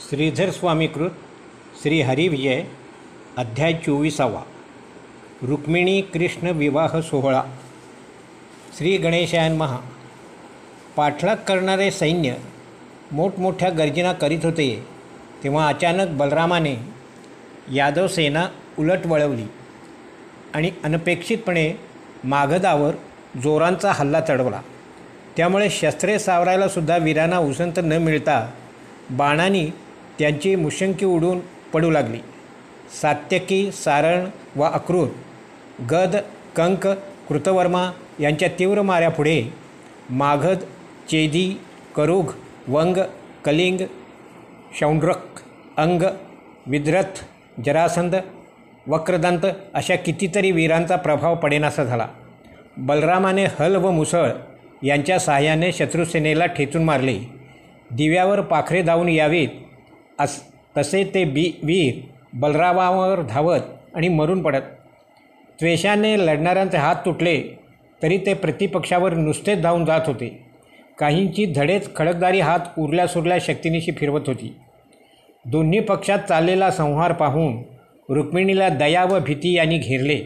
श्रीधर स्वामीकृत श्री हरिविजय अध्याय चोवीसावा. रुक्मिणी कृष्ण विवाह सोहळा. श्री गणेशायन महा. पाठलाग करणारे सैन्य मोठमोठ्या गर्जना करीत होते तेव्हा अचानक बलरामाने यादव सेना उलट वळवली आणि अनपेक्षितपणे माघदावर जोरांचा हल्ला चढवला. त्यामुळे शस्त्रे सावरायलासुद्धा वीरांना उसंत न मिळता बाणांनी त्यांची मुशंकी उडून पडू लागली. सात्यकी सारण व अक्रूर गद कंक कृतवर्मा यांच्या तीव्र माऱ्यापुढे माघद चेदी करुघ वंग कलिंग शौंड्रक अंग विद्रथ जरासंध वक्रदंत अशा कितीतरी वीरांचा प्रभाव पडेनासा झाला. बलरामाने हल व मुसळ यांच्या सहाय्याने शत्रुसेनेला ठेचून मारले. दिव्यावर पाखरे धावून यावीत अस तसे ते बी वीर बलरामावर धावत आणि मरून पडत. त्वेषाने लढणाऱ्यांचे हात तुटले तरी ते प्रतिपक्षावर नुसतेच धावून जात होते. काहींची धडेच खडकदारी हात उरल्या सुरल्या शक्तीनिशी फिरवत होती. दोन्ही पक्षात चाललेला संहार पाहून रुक्मिणीला दया व भीती यांनी घेरले.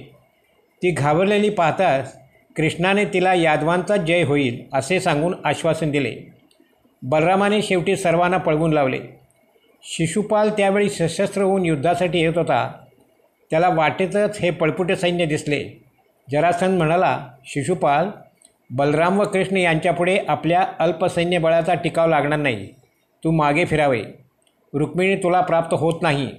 ती घाबरलेली पाहताच कृष्णाने तिला यादवांचा जय होईल असे सांगून आश्वासन दिले. बलरामाने शेवटी सर्वांना पळवून लावले. शिशुपाल त्यावेळी सशस्त्र होऊन युद्धासाठी येत होता. त्याला वाटेतच हे पळपुटे सैन्य दिसले. जरासंध म्हणाला शिशुपाल बलराम व कृष्ण यांच्यापुढे आपल्या अल्पसैन्यबळाचा टिकाव लागणार नाही. तू मागे फिरावे. रुक्मिणी तुला प्राप्त होत नाही.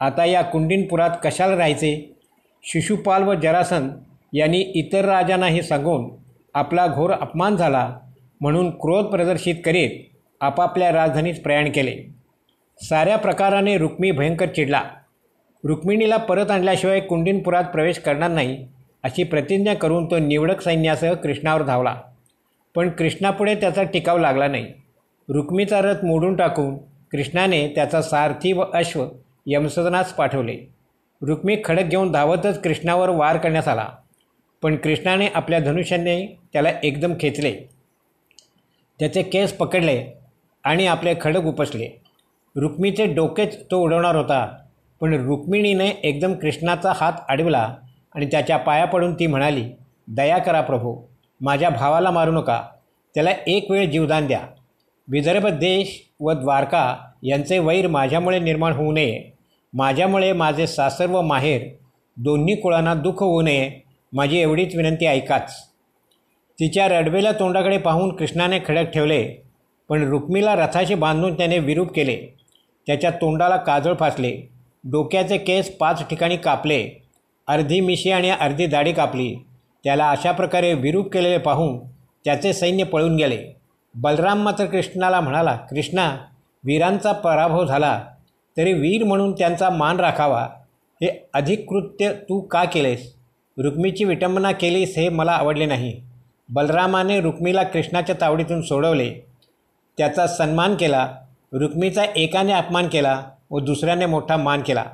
आता या कुंडीनपुरात कशाला राहायचे शिशुपाल व जरासन यांनी इतर राजांनाही सांगून आपला घोर अपमान झाला म्हणून क्रोध प्रदर्शित करीत आपापल्या राजधानीत प्रयाण केले. साऱ्या प्रकाराने रुक्मी भयंकर चिडला. रुक्मिणीला परत आणल्याशिवाय कुंडीनपुरात प्रवेश करणार नाही अशी प्रतिज्ञा करून तो निवडक सैन्यासह कृष्णावर धावला. पण कृष्णापुढे त्याचा टिकाव लागला नाही. रुक्मीचा रथ मोडून टाकून कृष्णाने त्याचा सारथी व अश्व यमसदनास पाठवले. रुक्मी खडक घेऊन धावतच कृष्णावर वार करण्यात आला. पण कृष्णाने आपल्या धनुष्याने त्याला एकदम खेचले. त्याचे केस पकडले आणि आपले खडक उपसले. रुक्मीचे डोकेच तो उडवणार होता. पण रुक्मिणीने एकदम कृष्णाचा हात अडवला आणि त्याच्या पाया पडून ती म्हणाली दया करा प्रभू माझ्या भावाला मारू नका. त्याला एक वेळ जीवदान द्या. विदर्भ देश व द्वारका यांचे वैर माझ्यामुळे निर्माण होऊ नये. माझ्यामुळे माझे सासर व माहेर दोन्ही कुळांना दुःख होऊ नये. माझी एवढीच विनंती ऐकाच. तिच्या रडवेल्या तोंडाकडे पाहून कृष्णाने खडक ठेवले पण रुक्मीला रथाशी बांधून त्याने विरूप केले. त्याच्या तोंडाला काजळ फासले. डोक्याचे केस पाच ठिकाणी कापले. अर्धी मिशी आणि अर्धी दाढी कापली. त्याला अशा प्रकारे विरूप केलेले पाहून त्याचे सैन्य पळून गेले. बलराम मात्र कृष्णाला म्हणाला कृष्णा वीरांचा पराभव झाला. तरी वीर म्हणून त्यांचा मान राखावा. हे अधिक कृत्य तू का केलेस? रुक्मीची विटंबना केलीस हे मला आवडले नाही. बलरामाने रुक्मीला कृष्णाच्या तावडीतून सोडवले. त्याचा सन्मान केला. रुक्मीचा एकाने अपमान केला व दुसऱ्याने मोठा मान केला.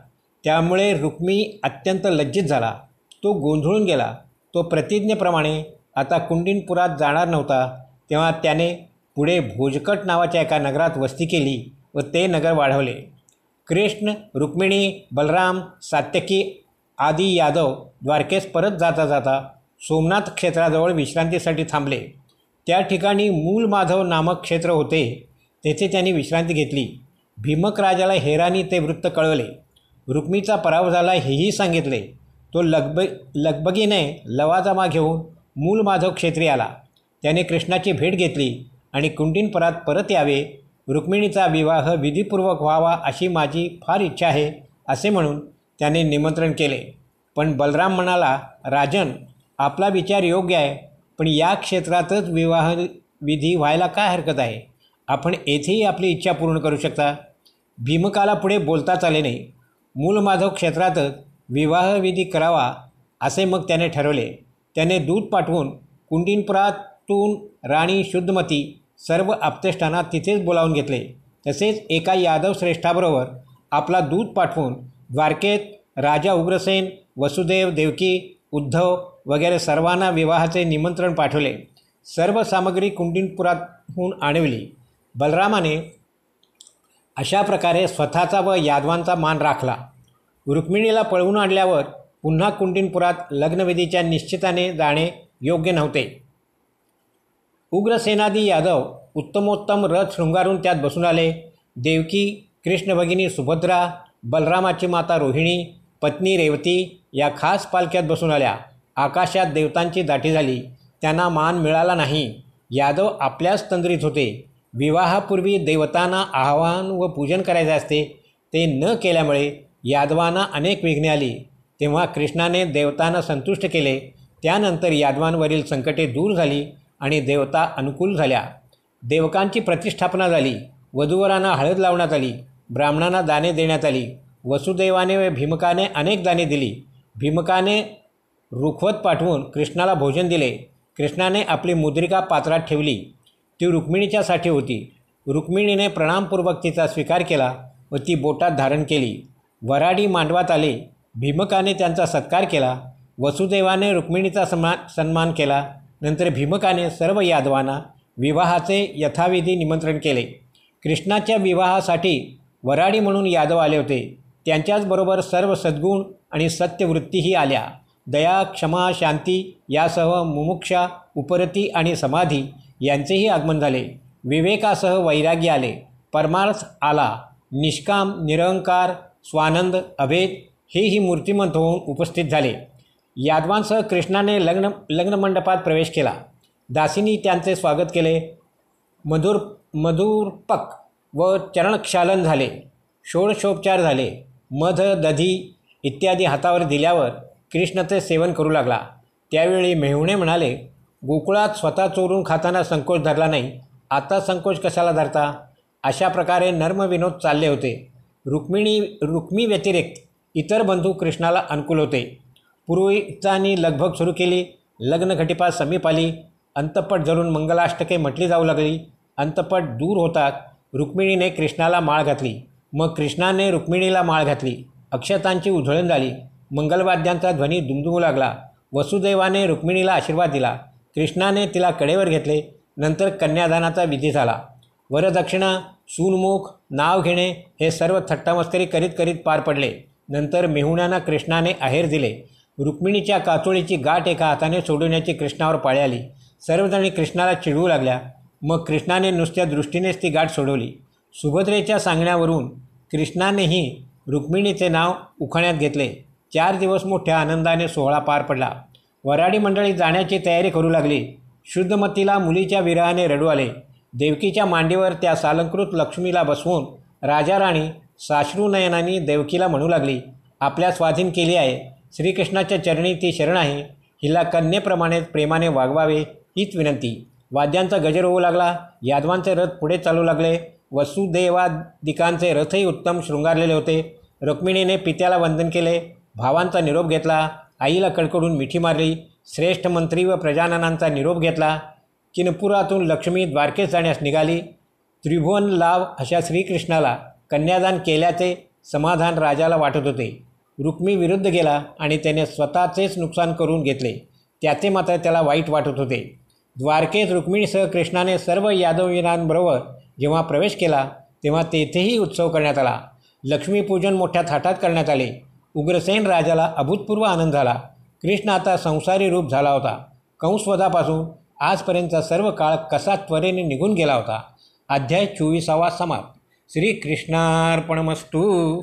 त्यामुळे रुक्मी अत्यंत लज्जित झाला. तो गोंधळून गेला. तो प्रतिज्ञेप्रमाणे आता कुंडीनपुरात जाणार नव्हता. तेव्हा त्याने पुढे भोजकट नावाच्या एका नगरात वस्ती केली व ते नगर वाढवले. कृष्ण रुक्मिणी बलराम सात्यकी आदी यादव द्वारकेस परत जाता जाता सोमनाथ क्षेत्राजवळ विश्रांतीसाठी थांबले. त्या ठिकाणी मूल माधव नामक क्षेत्र होते. तेथे त्यांनी विश्रांती घेतली. भीमक राजाला हेरानी ते वृत्त कळवले. रुक्मीचा पराभव झाला हेही सांगितले. तो लगब लगबगीने लवाजमा घेऊन मूल माधव क्षेत्री आला. त्याने कृष्णाची भेट घेतली आणि कुंडीनपरात परत यावे. रुक्मिणीचा विवाह विधीपूर्वक व्हावा अशी माझी फार इच्छा आहे असे म्हणून त्याने निमंत्रण केले. पण बलराम म्हणाला राजन आपला विचार योग्य आहे पण या क्षेत्रातच विवाह विधी व्हायला काय हरकत आहे? आपण येथेही आपली इच्छा पूर्ण करू शकता. भीमकाला पुढे बोलताच आले नाही. मूल माधव क्षेत्रातच विवाहविधी करावा असे मग त्याने ठरवले. त्याने दूध पाठवून कुंडीनपुरातून राणी शुद्धमती सर्व आपतेष्टांना तिथेच बोलावून घेतले. तसेच एका यादव श्रेष्ठाबरोबर आपला दूध पाठवून द्वारकेत राजा उग्रसेन वसुदेव देवकी उद्धव वगैरे सर्वांना विवाहाचे निमंत्रण पाठवले. सर्व सामग्री कुंडीनपुरातहून आणवली बलरामाने अशा प्रकारे स्वतःचा व यादवांचा मान राखला. रुक्मिणीला पळवून आणल्यावर पुन्हा कुंडिनपुरात लग्नविधीच्या निश्चिताने जाणे योग्य नव्हते. उग्रसेनादी यादव उत्तमोत्तम रथ शृंगारून त्यात बसून आले. देवकी कृष्णभगिनी सुभद्रा बलरामाची माता रोहिणी पत्नी रेवती या खास पालख्यात बसून आल्या. आकाशात देवतांची दाटी झाली. त्यांना मान मिळाला नाही. यादव आपल्याच तंद्रीत होते. विवाहापूर्वी देवतांना आवाहन व पूजन करायचे असते ते न केल्यामुळे यादवांना अनेक विघ्ने आली. तेव्हा कृष्णाने देवतांना संतुष्ट केले. त्यानंतर यादवांवरील संकटे दूर झाली आणि देवता अनुकूल झाल्या. देवकांची प्रतिष्ठापना झाली. वधूवरांना हळद लावण्यात आली. ब्राह्मणांना दाने देण्यात आली. वसुदेवाने व भीमकाने अनेक दाने दिली. भीमकाने रुखवत पाठवून कृष्णाला भोजन दिले. कृष्णाने आपली मुद्रिका पात्रात ठेवली. ती रुक्मिणीच्यासाठी होती. रुक्मिणीने प्रणामपूर्वक तिचा स्वीकार केला व ती बोटात धारण केली. वराडी मांडवात आले. भीमकाने त्यांचा सत्कार केला. वसुदेवाने रुक्मिणीचा सन्मान सन्मान केला. नंतर भीमकाने सर्व यादवांना विवाहाचे यथाविधी निमंत्रण केले. कृष्णाच्या विवाहासाठी वराडी म्हणून यादव आले होते. त्यांच्याचबरोबर सर्व सद्गुण आणि सत्यवृत्तीही आल्या. दया क्षमा शांती यासह मुमुक्षा उपरती आणि समाधी यांचेही आगमन झाले. विवेकासह वैराग्य आले. परमार्थ आला. निष्काम निरंकार स्वानंद अभेद हेही मूर्तिमंत होऊन उपस्थित झाले. यादवांसह कृष्णाने लग्न लग्नमंडपात प्रवेश केला. दासीनी त्यांचे स्वागत केले. मधुर मधुरपक व चरणक्षालन झाले. षोडशोपचार झाले. मध दधी इत्यादी हातावर दिल्यावर कृष्णाचे सेवन करू लागला. त्यावेळी मेहुणे म्हणाले गोकुळात स्वतः चोरून खाताना संकोच धरला नाही. आता संकोच कशाला धरता? अशा प्रकारे नर्मविनोद चालले होते. रुक्मिणी रुक्मी व्यतिरिक्त इतर बंधू कृष्णाला अनुकूल होते. पुरोहितांनी लगभग सुरू केली. लग्नघटिपा समीप आली. अंतपट जरून मंगलाष्टके म्हटली जाऊ लागली. अंतपट दूर होतात रुक्मिणीने कृष्णाला माळ घातली. मग कृष्णाने रुक्मिणीला माळ घातली. अक्षतांची उधळण झाली. मंगलवाद्यांचा ध्वनी दुमदुमू लागला. वसुदेवाने रुक्मिणीला आशीर्वाद दिला. कृष्णाने तिला कडेवर घेतले. नंतर कन्यादानाचा विधी झाला. वरदक्षिणा सूनमुख नाव घेणे हे सर्व थट्टामस्करी करीत करीत पार पडले. नंतर मेहुण्यांना कृष्णाने आहेर दिले. रुक्मिणीच्या काचोळीची गाठ एका हाताने सोडवण्याची कृष्णावर पाळी आली. सर्वजणी कृष्णाला चिडवू लागल्या. मग कृष्णाने नुसत्या दृष्टीनेच ती गाठ सोडवली. सुभद्रेच्या सांगण्यावरून कृष्णानेही रुक्मिणीचे नाव उखाण्यात घेतले. चार दिवस मोठ्या आनंदाने सोहळा पार पडला. वराडी मंडळी जाण्याची तयारी करू लागली. शुद्धमतीला मुलीच्या विरहाने रडू आले. देवकीच्या मांडीवर त्या सालंकृत लक्ष्मीला बसवून राजाराणी राणी देवकीला म्हणू लागली आपल्या स्वाधीन केली आहे. श्रीकृष्णाच्या चरणी ती शरण आहे. हिला कन्येप्रमाणे प्रेमाने वागवावे हीच विनंती. वाद्यांचा गजर होऊ लागला. यादवांचे रथ पुढे चालू लागले. वसुदेवादिकांचे रथही उत्तम शृंगारलेले होते. रुक्मिणीने पित्याला वंदन केले. भावांचा निरोप घेतला. आईला कडकडून मिठी मारली. श्रेष्ठ मंत्री व प्रजाननांचा निरोप घेतला. किनपुरातून लक्ष्मी द्वारकेस जाण्यास निघाली. त्रिभुवन लाभ अशा श्रीकृष्णाला कन्यादान केल्याचे समाधान राजाला वाटत होते. रुक्मी विरुद्ध गेला आणि त्याने स्वतःचेच नुकसान करून घेतले. त्याचे मात्र त्याला वाईट वाटत होते. द्वारकेत रुक्मिणीसह कृष्णाने सर्व यादववीरांबरोबर जेव्हा प्रवेश केला तेव्हा तेथेही उत्सव करण्यात आला. लक्ष्मीपूजन मोठ्या थाटात करण्यात आले. उग्रसेन राजाला अभूतपूर्व आनंद झाला. कृष्ण आता संसारी रूप झाला होता. कंसवधापासून आजपर्यंतचा सर्व काळ कसा त्वरेने निघून गेला होता? अध्याय चोवीसावा समाप्त. श्रीकृष्णार्पणमस्तू.